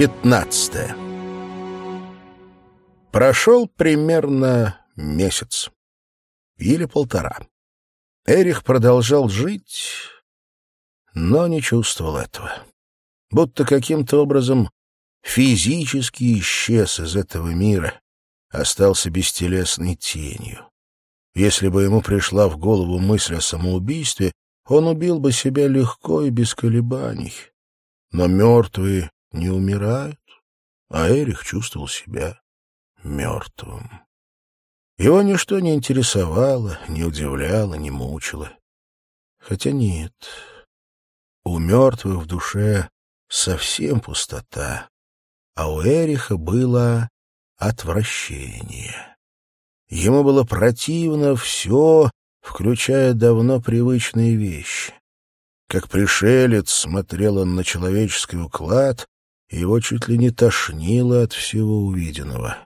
Пятнадцатое. Прошел примерно месяц. Или полтора. Эрих продолжал жить, но не чувствовал этого. Будто каким-то образом физически исчез из этого мира, остался бестелесной тенью. Если бы ему пришла в голову мысль о самоубийстве, он убил бы себя легко и без колебаний. Но мертвые не умирают, а Эрих чувствовал себя мертвым. Его ничто не интересовало, не удивляло, не мучило. Хотя нет, у мертвых в душе совсем пустота, а у Эриха было отвращение. Ему было противно все, включая давно привычные вещи. Как пришелец смотрел он на человеческий уклад, его чуть ли не тошнило от всего увиденного.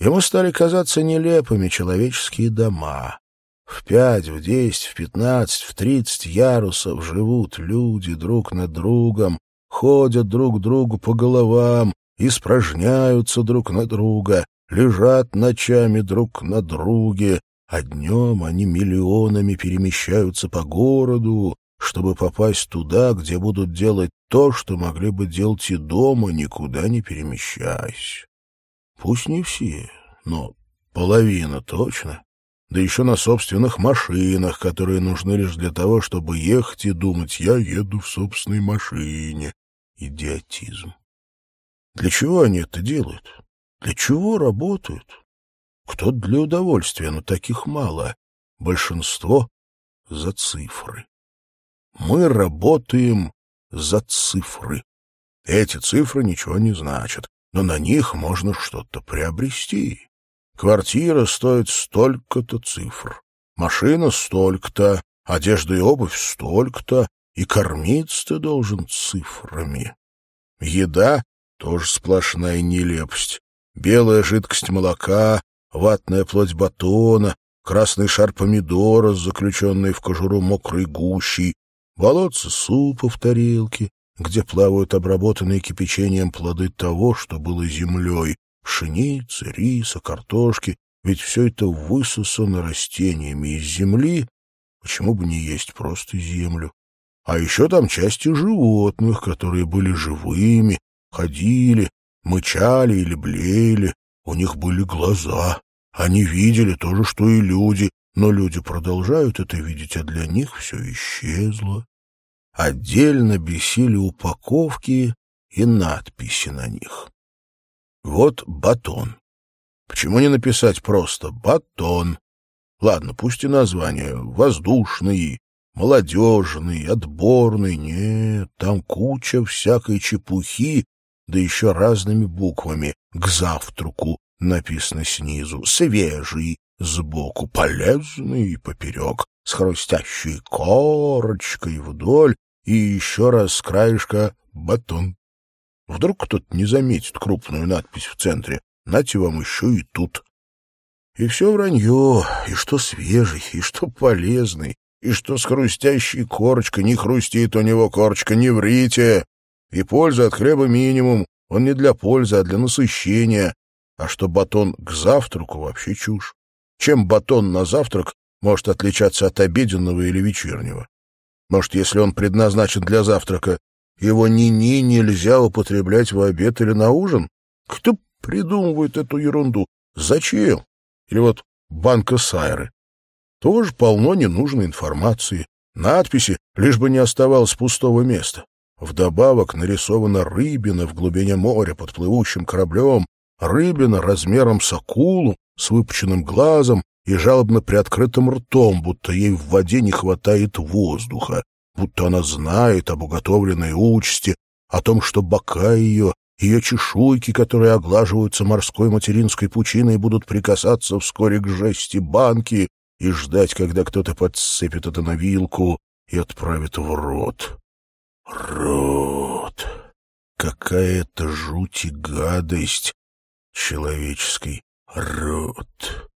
Ему стали казаться нелепыми человеческие дома. В пять, в десять, в пятнадцать, в тридцать ярусов живут люди друг над другом, ходят друг другу по головам, испражняются друг на друга, лежат ночами друг на друге, а днем они миллионами перемещаются по городу, чтобы попасть туда, где будут делать то, что могли бы делать и дома, никуда не перемещаясь. Пусть не все, но половина точно. Да еще на собственных машинах, которые нужны лишь для того, чтобы ехать и думать «я еду в собственной машине». Идиотизм. Для чего они это делают? Для чего работают? Кто для удовольствия, но таких мало. Большинство — за цифры. Мы работаем за цифры. Эти цифры ничего не значат, но на них можно что-то приобрести. Квартира стоит столько-то цифр, машина столько-то, одежда и обувь столько-то, и кормиться ты должен цифрами. Еда — тоже сплошная нелепость. Белая жидкость молока, ватная плоть батона, красный шар помидора, заключенный в кожуру мокрой гущей, болотце супа в тарелке, где плавают обработанные кипячением плоды того, что было землей, пшеницы, риса, картошки, ведь все это высосано растениями из земли, почему бы не есть просто землю? А еще там части животных, которые были живыми, ходили, мычали или блеяли, у них были глаза, они видели то же, что и люди, но люди продолжают это видеть, а для них все исчезло. Отдельно бесили упаковки и надписи на них. Вот батон. Почему не написать просто «батон»? Ладно, пусть и название «воздушный», «молодежный», «отборный». Нет, там куча всякой чепухи, да еще разными буквами. «К завтраку» написано снизу, «свежий» сбоку, «полезный» поперек, с хрустящей корочкой вдоль и еще раз с краешка «батон». Вдруг кто-то не заметит крупную надпись в центре. Нате вам еще и тут. И все вранье, и что свежий, и что полезный, и что с хрустящей корочкой. Не хрустит у него корочка, не врите. И польза от хлеба минимум. Он не для пользы, а для насыщения. А что батон к завтраку вообще чушь. Чем батон на завтрак может отличаться от обеденного или вечернего? Может, если он предназначен для завтрака, его ни-ни нельзя употреблять в обед или на ужин? Кто придумывает эту ерунду? Зачем? Или вот банка сайры. Тоже полно ненужной информации. Надписи, лишь бы не оставалось пустого места. Вдобавок нарисована рыбина в глубине моря под плывущим кораблем, рыбина размером с акулу, с выпученным глазом и жалобно приоткрытым ртом, будто ей в воде не хватает воздуха будто она знает об уготовленной участи, о том, что бока ее, ее чешуйки, которые оглаживаются морской материнской пучиной, будут прикасаться вскоре к жести банки и ждать, когда кто-то подсыпет это на вилку и отправит в рот. Рот! Какая-то жуть и гадость! Человеческий рот!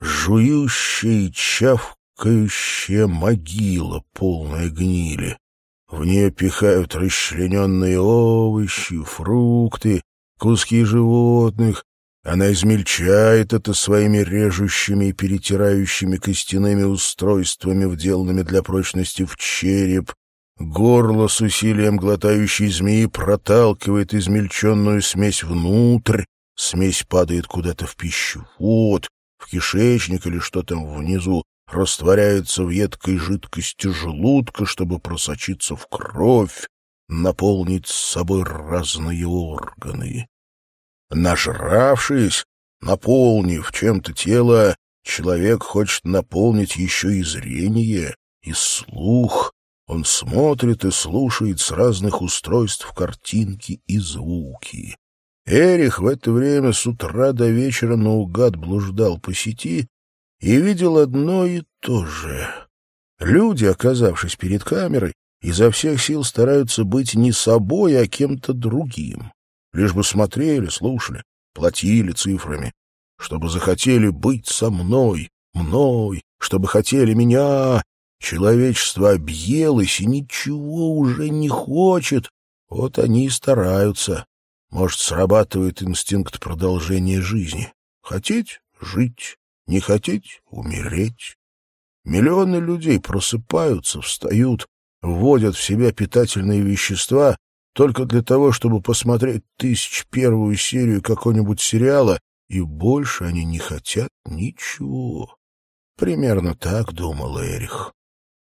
Жующий чавк чавкающая могила, полная гнили. В нее пихают расчлененные овощи, фрукты, куски животных. Она измельчает это своими режущими и перетирающими костяными устройствами, вделанными для прочности в череп. Горло с усилием глотающей змеи проталкивает измельченную смесь внутрь, смесь падает куда-то в пищевод, в кишечник или что там внизу, растворяется в едкой жидкости желудка, чтобы просочиться в кровь, наполнить с собой разные органы. Нажравшись, наполнив чем-то тело, человек хочет наполнить еще и зрение, и слух. Он смотрит и слушает с разных устройств картинки и звуки. Эрих в это время с утра до вечера наугад блуждал по сети и видел одно и то же. Люди, оказавшись перед камерой, изо всех сил стараются быть не собой, а кем-то другим. Лишь бы смотрели, слушали, платили цифрами, чтобы захотели быть со мной, мной, чтобы хотели меня. Человечество объелось и ничего уже не хочет. Вот они и стараются. Может, срабатывает инстинкт продолжения жизни. Хотеть — жить, не хотеть — умереть. Миллионы людей просыпаются, встают, вводят в себя питательные вещества только для того, чтобы посмотреть тысяч первую серию какого-нибудь сериала, и больше они не хотят ничего. Примерно так думал Эрих.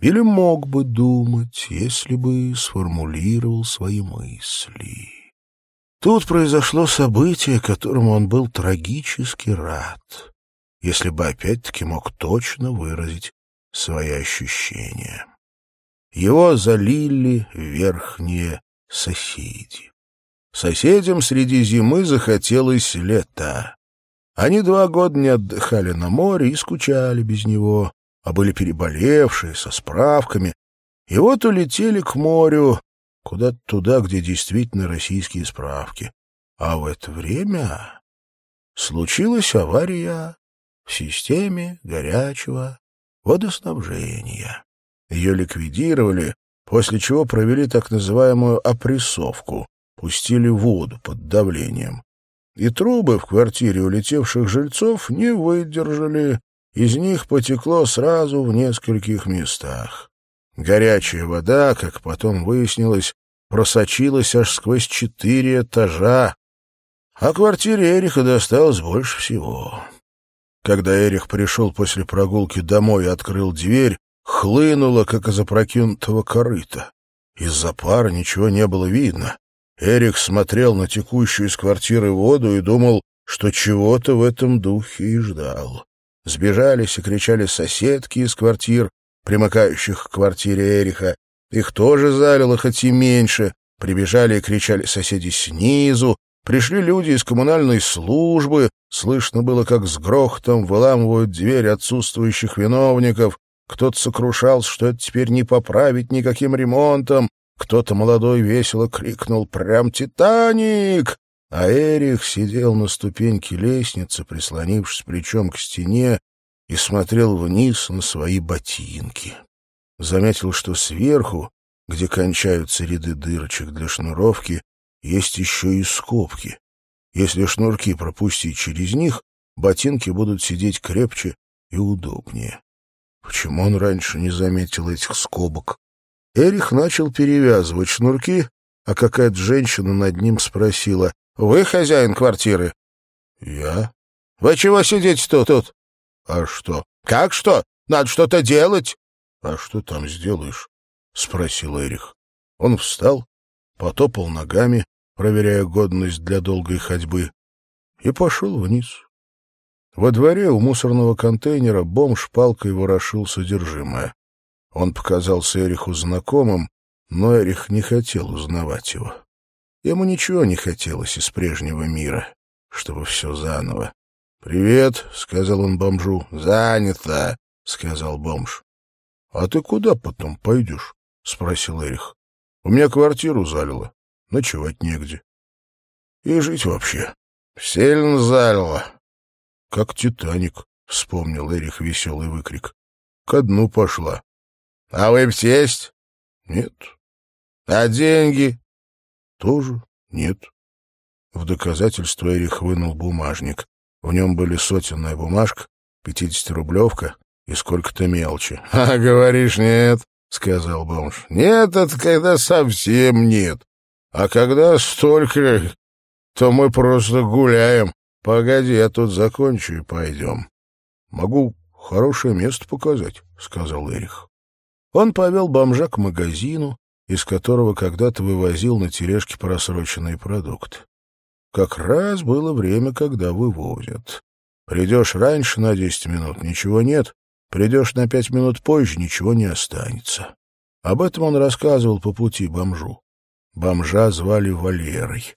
Или мог бы думать, если бы сформулировал свои мысли. Тут произошло событие, которому он был трагически рад, если бы опять-таки мог точно выразить свои ощущения. Его залили верхние соседи. Соседям среди зимы захотелось лета. Они два года не отдыхали на море и скучали без него, а были переболевшие, со справками. И вот улетели к морю, куда-то туда, где действительно российские справки. А в это время случилась авария в системе горячего водоснабжения. Ее ликвидировали, после чего провели так называемую опрессовку, пустили воду под давлением. И трубы в квартире улетевших жильцов не выдержали, из них потекло сразу в нескольких местах. Горячая вода, как потом выяснилось, просочилась аж сквозь четыре этажа, а квартире Эриха досталось больше всего. Когда Эрих пришел после прогулки домой и открыл дверь, хлынуло, как из опрокинутого корыта. Из-за пара ничего не было видно. Эрик смотрел на текущую из квартиры воду и думал, что чего-то в этом духе и ждал. Сбежались и кричали соседки из квартир, примыкающих к квартире Эриха. Их тоже залило, хоть и меньше. Прибежали и кричали соседи снизу. Пришли люди из коммунальной службы. Слышно было, как с грохотом выламывают дверь отсутствующих виновников. Кто-то сокрушался, что это теперь не поправить никаким ремонтом. Кто-то молодой весело крикнул «Прям Титаник!» А Эрих сидел на ступеньке лестницы, прислонившись плечом к стене, и смотрел вниз на свои ботинки. Заметил, что сверху, где кончаются ряды дырочек для шнуровки, есть еще и скобки. Если шнурки пропустить через них, ботинки будут сидеть крепче и удобнее. Почему он раньше не заметил этих скобок? Эрих начал перевязывать шнурки, а какая-то женщина над ним спросила, «Вы хозяин квартиры?» «Я?» «Вы чего сидите тут?» тут? «А что?» «Как что? Надо что-то делать!» «А что там сделаешь?» — спросил Эрих. Он встал, потопал ногами, проверяя годность для долгой ходьбы, и пошел вниз. Во дворе у мусорного контейнера бомж палкой ворошил содержимое. Он показался Эриху знакомым, но Эрих не хотел узнавать его. Ему ничего не хотелось из прежнего мира, чтобы все заново. «Привет», — сказал он бомжу. «Занято», — сказал бомж. «А ты куда потом пойдешь?» — спросил Эрих. «У меня квартиру залило. Ночевать негде. И жить вообще. Сильно залило». «Как Титаник», — вспомнил Эрих веселый выкрик. «Ко дну пошла». «А вы есть?» «Нет, А деньги? Тоже нет. В доказательство Эрих вынул бумажник. В нем были сотенная бумажка, пятидесятирублевка и сколько-то мелочи. — А, говоришь, нет, — сказал бомж. — Нет, это когда совсем нет. А когда столько, то мы просто гуляем. Погоди, я тут закончу и пойдем. — Могу хорошее место показать, — сказал Эрих. Он повел бомжа к магазину, из которого когда-то вывозил на тележке просроченные продукты. Как раз было время, когда вывозят. Придешь раньше на десять минут — ничего нет, придешь на пять минут позже — ничего не останется. Об этом он рассказывал по пути бомжу. Бомжа звали Валерой.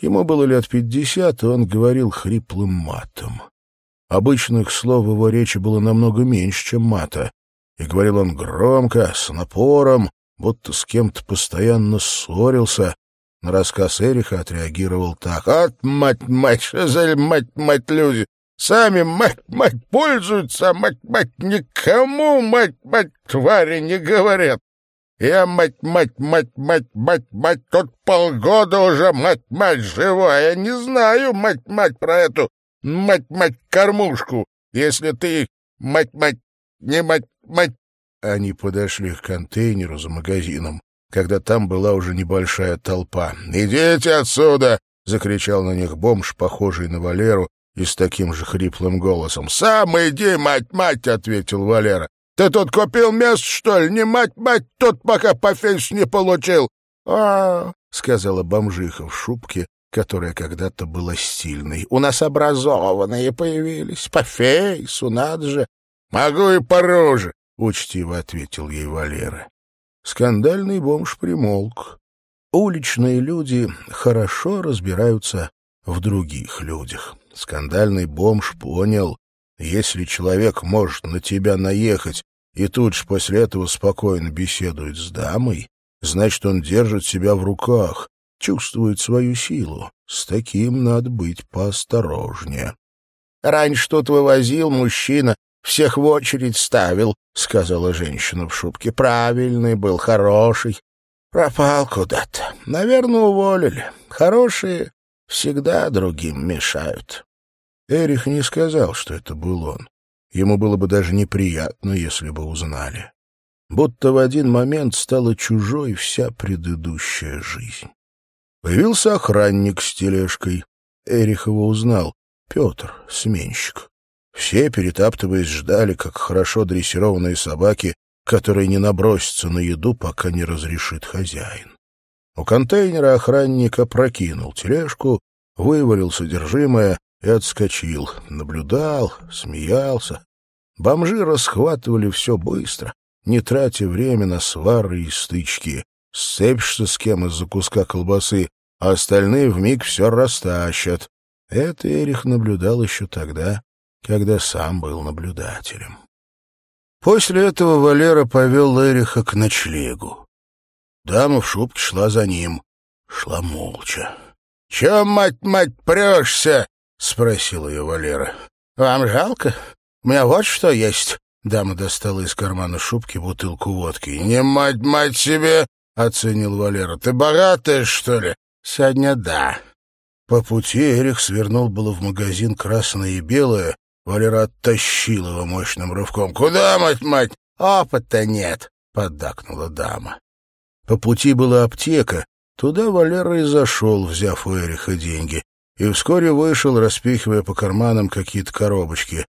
Ему было лет пятьдесят, и он говорил хриплым матом. Обычных слов его речи было намного меньше, чем мата, и говорил он громко, с напором, будто с кем-то постоянно ссорился. На рассказ Эриха отреагировал так. «От, мать, мать, за мать, мать, люди! Сами, мать, мать, пользуются, мать, мать, никому, мать, мать, твари не говорят. Я, мать, мать, мать, мать, мать, мать, тут полгода уже, мать, мать, живая. Я не знаю, мать, мать, про эту, мать, мать, кормушку. Если ты, мать, мать, не мать, мать, они подошли к контейнеру за магазином, когда там была уже небольшая толпа. «Идите отсюда!» — закричал на них бомж, похожий на Валеру, и с таким же хриплым голосом. «Сам иди, мать-мать!» — ответил Валера. «Ты тут купил место, что ли? Не мать-мать, тут пока по фейсу не получил!» «А, — сказала бомжиха в шубке, которая когда-то была стильной. — У нас образованные появились. По фейсу, надо же. — Могу и пороже. — учтиво ответил ей Валера. Скандальный бомж примолк. Уличные люди хорошо разбираются в других людях. Скандальный бомж понял, если человек может на тебя наехать и тут же после этого спокойно беседует с дамой, значит, он держит себя в руках, чувствует свою силу. С таким надо быть поосторожнее. Раньше тут вывозил мужчина всех в очередь ставил, — сказала женщина в шубке. — Правильный был, хороший. Пропал куда-то. Наверное, уволили. Хорошие всегда другим мешают. Эрих не сказал, что это был он. Ему было бы даже неприятно, если бы узнали. Будто в один момент стала чужой вся предыдущая жизнь. Появился охранник с тележкой. Эрих его узнал. Петр, сменщик. Все, перетаптываясь, ждали, как хорошо дрессированные собаки, которые не набросятся на еду, пока не разрешит хозяин. У контейнера охранник опрокинул тележку, вывалил содержимое и отскочил. Наблюдал, смеялся. Бомжи расхватывали все быстро, не тратя время на свары и стычки. Сцепишься с кем из-за куска колбасы, а остальные вмиг все растащат. Это Эрих наблюдал еще тогда, когда сам был наблюдателем. После этого Валера повел Эриха к ночлегу. Дама в шубке шла за ним, шла молча. — Че, мать-мать, прешься? — спросил ее Валера. — Вам жалко? У меня вот что есть. Дама достала из кармана шубки бутылку водки. — Не мать-мать себе! — оценил Валера. — Ты богатая, что ли? — Сегодня да. По пути Эрих свернул было в магазин «Красное и белое», Валера оттащил его мощным рывком. «Куда, мать-мать? Опыта нет!» — поддакнула дама. По пути была аптека. Туда Валера и зашел, взяв у Эриха деньги, и вскоре вышел, распихивая по карманам какие-то коробочки.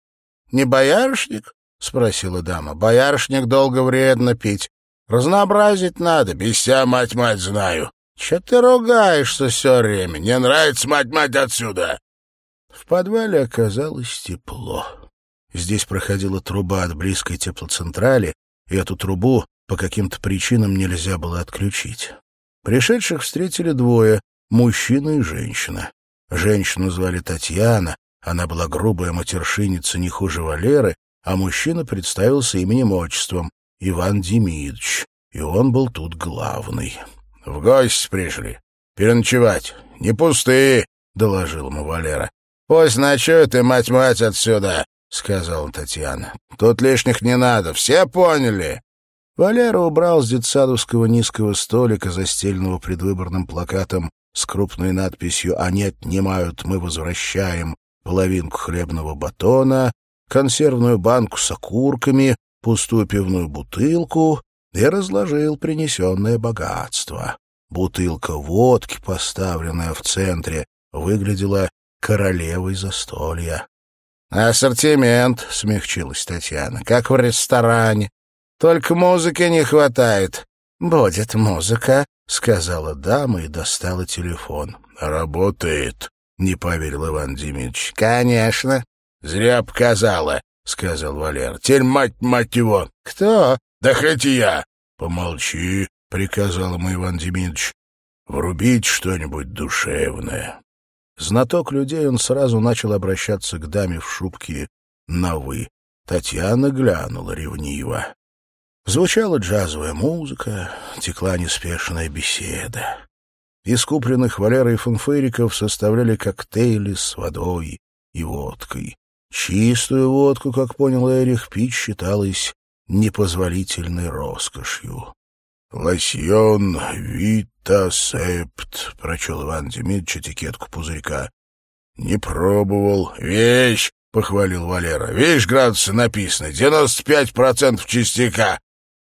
«Не боярышник?» — спросила дама. «Боярышник долго вредно пить. Разнообразить надо. Без себя мать-мать знаю. Че ты ругаешься все время? Не нравится мать-мать отсюда!» В подвале оказалось тепло. Здесь проходила труба от близкой теплоцентрали, и эту трубу по каким-то причинам нельзя было отключить. Пришедших встретили двое — мужчина и женщина. Женщину звали Татьяна, она была грубая матершинница не хуже Валеры, а мужчина представился именем-отчеством — Иван Демидович, и он был тут главный. — В гости пришли. Переночевать. Не пустые, — доложил ему Валера. «Пусть ночует и мать-мать отсюда», — сказала Татьяна. «Тут лишних не надо, все поняли?» Валера убрал с детсадовского низкого столика, застеленного предвыборным плакатом с крупной надписью «Они отнимают, мы возвращаем» половинку хлебного батона, консервную банку с окурками, пустую пивную бутылку и разложил принесенное богатство. Бутылка водки, поставленная в центре, выглядела королевой застолья. «Ассортимент», — смягчилась Татьяна, — «как в ресторане. Только музыки не хватает». «Будет музыка», — сказала дама и достала телефон. «Работает», — не поверил Иван Демидович. «Конечно». «Зря показала», — сказал Валер. «Теперь мать, мать его». «Кто?» «Да хоть я». «Помолчи», — приказал ему Иван Демидович. «Врубить что-нибудь душевное». Знаток людей, он сразу начал обращаться к даме в шубке на «вы». Татьяна глянула ревниво. Звучала джазовая музыка, текла неспешная беседа. Из купленных Валерой фунфыриков составляли коктейли с водой и водкой. Чистую водку, как понял Эрих, пить считалось непозволительной роскошью. «Лосьон Вита Септ», — прочел Иван Демидович этикетку пузырька. «Не пробовал. Вещь!» — похвалил Валера. «Видишь, градусы написано. Девяносто пять процентов частяка».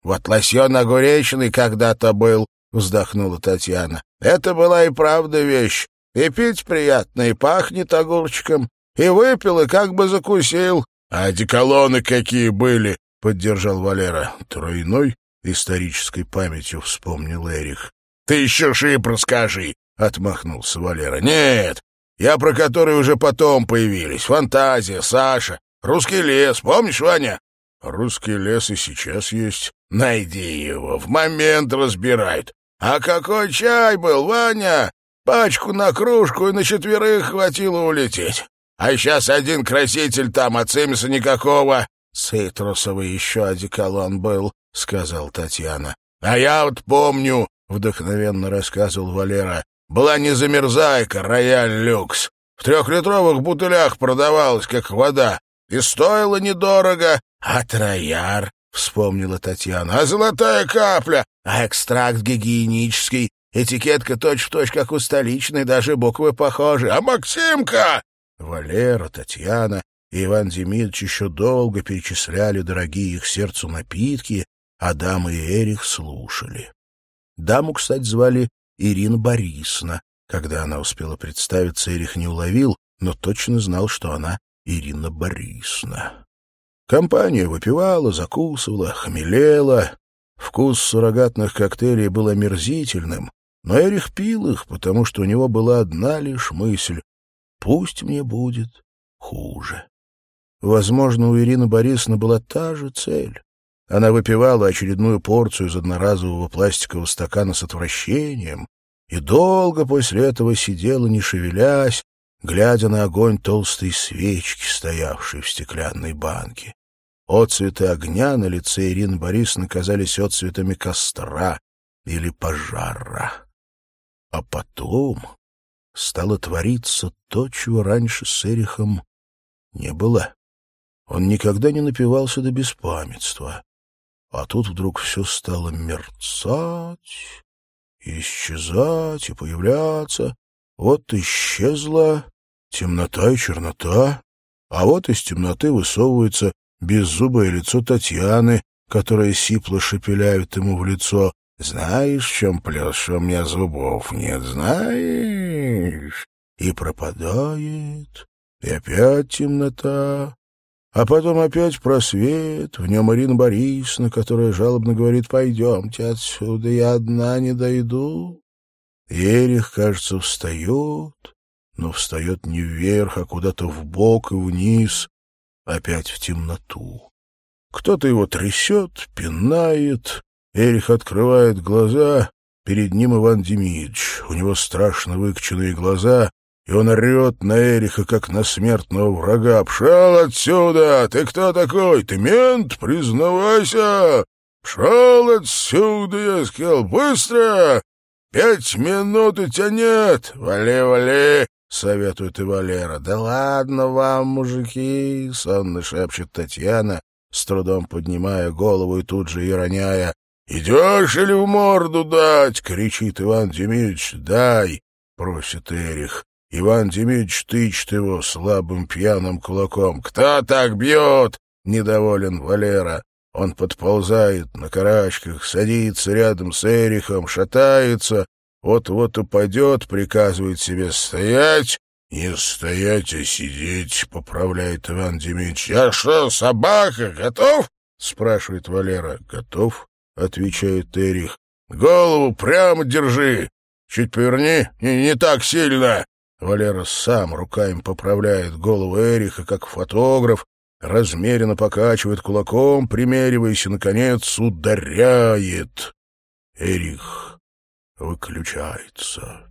«Вот лосьон огуречный когда-то был», — вздохнула Татьяна. «Это была и правда вещь. И пить приятно, и пахнет огурчиком. И выпил, и как бы закусил». «А одеколоны какие были?» — поддержал Валера. «Тройной?» исторической памятью вспомнил Эрих. «Ты еще шип расскажи!» — отмахнулся Валера. «Нет, я про который уже потом появились. Фантазия, Саша, русский лес. Помнишь, Ваня?» «Русский лес и сейчас есть». «Найди его, в момент разбирают. А какой чай был, Ваня? Пачку на кружку и на четверых хватило улететь. А сейчас один краситель там, от Цимиса никакого». «Цитрусовый еще одеколон был», — сказал Татьяна. — А я вот помню, — вдохновенно рассказывал Валера, — была незамерзайка «Рояль Люкс». В трехлитровых бутылях продавалась, как вода, и стоила недорого. — А трояр, — вспомнила Татьяна, — а золотая капля, а экстракт гигиенический, этикетка точь-в-точь, точь, как у столичной, даже буквы похожи. А Максимка! Валера, Татьяна и Иван Демидович еще долго перечисляли дорогие их сердцу напитки, а дамы и Эрих слушали. Даму, кстати, звали Ирина Борисовна. Когда она успела представиться, Эрих не уловил, но точно знал, что она Ирина Борисовна. Компания выпивала, закусывала, хмелела. Вкус суррогатных коктейлей был омерзительным, но Эрих пил их, потому что у него была одна лишь мысль — пусть мне будет хуже. Возможно, у Ирины Борисовны была та же цель. Она выпивала очередную порцию из одноразового пластикового стакана с отвращением и долго после этого сидела, не шевелясь, глядя на огонь толстой свечки, стоявшей в стеклянной банке. Отцветы огня на лице Ирины Борисовны казались отцветами костра или пожара. А потом стало твориться то, чего раньше с Эрихом не было. Он никогда не напивался до беспамятства. А тут вдруг все стало мерцать, исчезать и появляться. Вот исчезла темнота и чернота, а вот из темноты высовывается беззубое лицо Татьяны, которая сипло шепеляет ему в лицо. «Знаешь, в чем плюс, у меня зубов нет, знаешь?» И пропадает, и опять темнота, а потом опять просвет, в нем Ирина Борисовна, которая жалобно говорит «Пойдемте отсюда, я одна не дойду». Ерих, кажется, встает, но встает не вверх, а куда-то в бок и вниз, опять в темноту. Кто-то его трясет, пинает. Эрих открывает глаза. Перед ним Иван Демидович. У него страшно выкоченные глаза, и он орет на Эриха, как на смертного врага. «Пшел отсюда! Ты кто такой? Ты мент? Признавайся! Пшел отсюда, я сказал! Быстро! Пять минут у тебя нет! Вали, вали!» — советует и Валера. «Да ладно вам, мужики!» — сонно шепчет Татьяна с трудом поднимая голову и тут же и роняя. «Идешь или в морду дать?» — кричит Иван Демидович. «Дай!» — просит Эрих. Иван Демидович тычет его слабым пьяным кулаком. «Кто так бьет?» — недоволен Валера. Он подползает на карачках, садится рядом с Эрихом, шатается, вот-вот упадет, приказывает себе стоять. «Не стоять, а сидеть», — поправляет Иван Демидович. «Я что, собака, готов?» — спрашивает Валера. «Готов», — отвечает Эрих. «Голову прямо держи, чуть поверни, не, не так сильно». Валера сам руками поправляет голову Эриха, как фотограф, размеренно покачивает кулаком, примериваясь, и, наконец, ударяет. Эрих выключается.